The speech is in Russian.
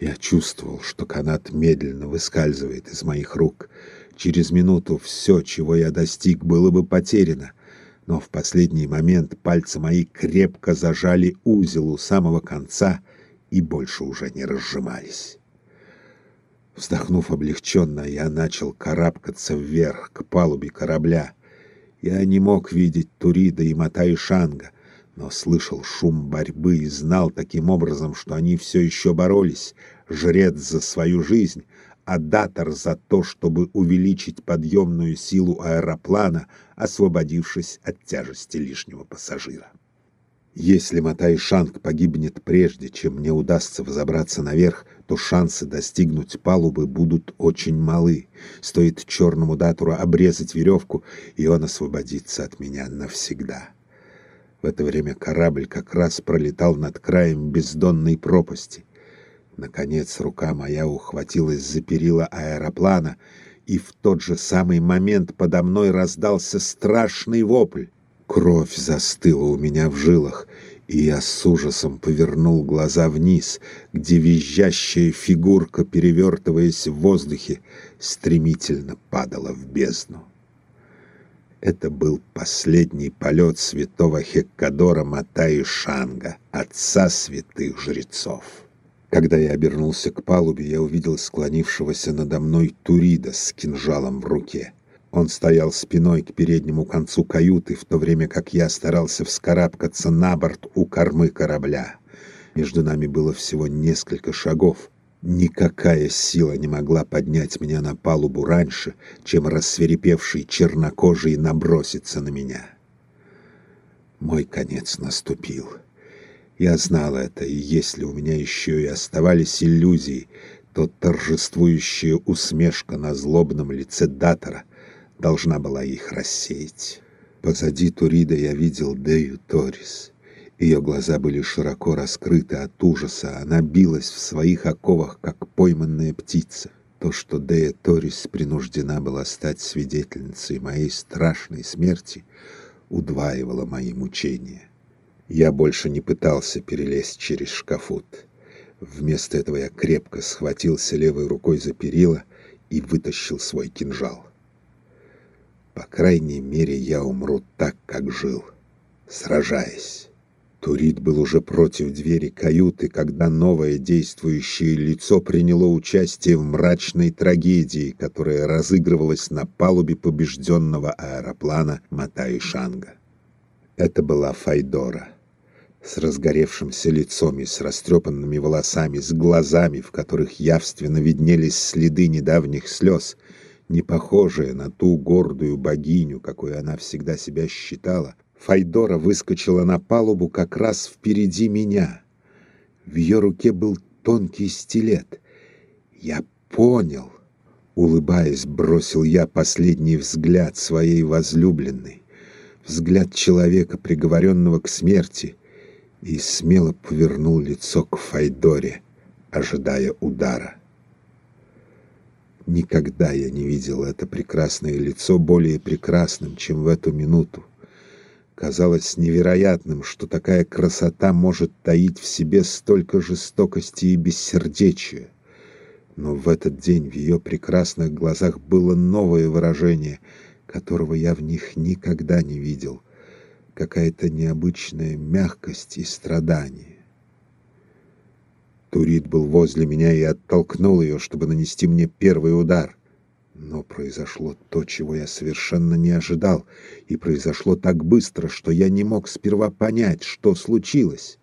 Я чувствовал, что канат медленно выскальзывает из моих рук. Через минуту все, чего я достиг, было бы потеряно. Но в последний момент пальцы мои крепко зажали узел у самого конца и больше уже не разжимались. Вздохнув облегченно, я начал карабкаться вверх, к палубе корабля. Я не мог видеть Турида и Матай Шанга, но слышал шум борьбы и знал таким образом, что они все еще боролись, жрец за свою жизнь, а датор за то, чтобы увеличить подъемную силу аэроплана, освободившись от тяжести лишнего пассажира. Если Матай Шанг погибнет прежде, чем мне удастся взобраться наверх, то шансы достигнуть палубы будут очень малы. Стоит черному датору обрезать веревку, и он освободится от меня навсегда. В это время корабль как раз пролетал над краем бездонной пропасти. Наконец рука моя ухватилась за перила аэроплана, и в тот же самый момент подо мной раздался страшный вопль. Кровь застыла у меня в жилах, и я с ужасом повернул глаза вниз, где визжащая фигурка, перевертываясь в воздухе, стремительно падала в бездну. Это был последний полет святого Хеккадора Матаи Шанга, отца святых жрецов. Когда я обернулся к палубе, я увидел склонившегося надо мной Турида с кинжалом в руке. Он стоял спиной к переднему концу каюты, в то время как я старался вскарабкаться на борт у кормы корабля. Между нами было всего несколько шагов. Никакая сила не могла поднять меня на палубу раньше, чем рассверепевший чернокожий набросится на меня. Мой конец наступил. Я знал это, и если у меня еще и оставались иллюзии, то торжествующая усмешка на злобном лице Датора должна была их рассеять. Позади Турида я видел Дею Торис — ее глаза были широко раскрыты от ужаса. Она билась в своих оковах, как пойманная птица. То, что Дея Торис принуждена была стать свидетельницей моей страшной смерти, удваивало мои мучения. Я больше не пытался перелезть через шкафут. Вместо этого я крепко схватился левой рукой за перила и вытащил свой кинжал. По крайней мере, я умру так, как жил, сражаясь. Турит был уже против двери каюты, когда новое действующее лицо приняло участие в мрачной трагедии, которая разыгрывалась на палубе побежденного аэроплана Матай Шанга. Это была Файдора с разгоревшимся лицом и с растрепанными волосами, с глазами, в которых явственно виднелись следы недавних слез, не похожая на ту гордую богиню, какой она всегда себя считала, Файдора выскочила на палубу как раз впереди меня. В ее руке был тонкий стилет. Я понял. Улыбаясь, бросил я последний взгляд своей возлюбленной, взгляд человека, приговоренного к смерти, и смело повернул лицо к Файдоре, ожидая удара. Никогда я не видел это прекрасное лицо более прекрасным, чем в эту минуту. Казалось невероятным, что такая красота может таить в себе столько жестокости и бессердечия. Но в этот день в ее прекрасных глазах было новое выражение, которого я в них никогда не видел. Какая-то необычная мягкость и страдание. Турит был возле меня и оттолкнул ее, чтобы нанести мне первый удар. Но произошло то, чего я совершенно не ожидал, и произошло так быстро, что я не мог сперва понять, что случилось.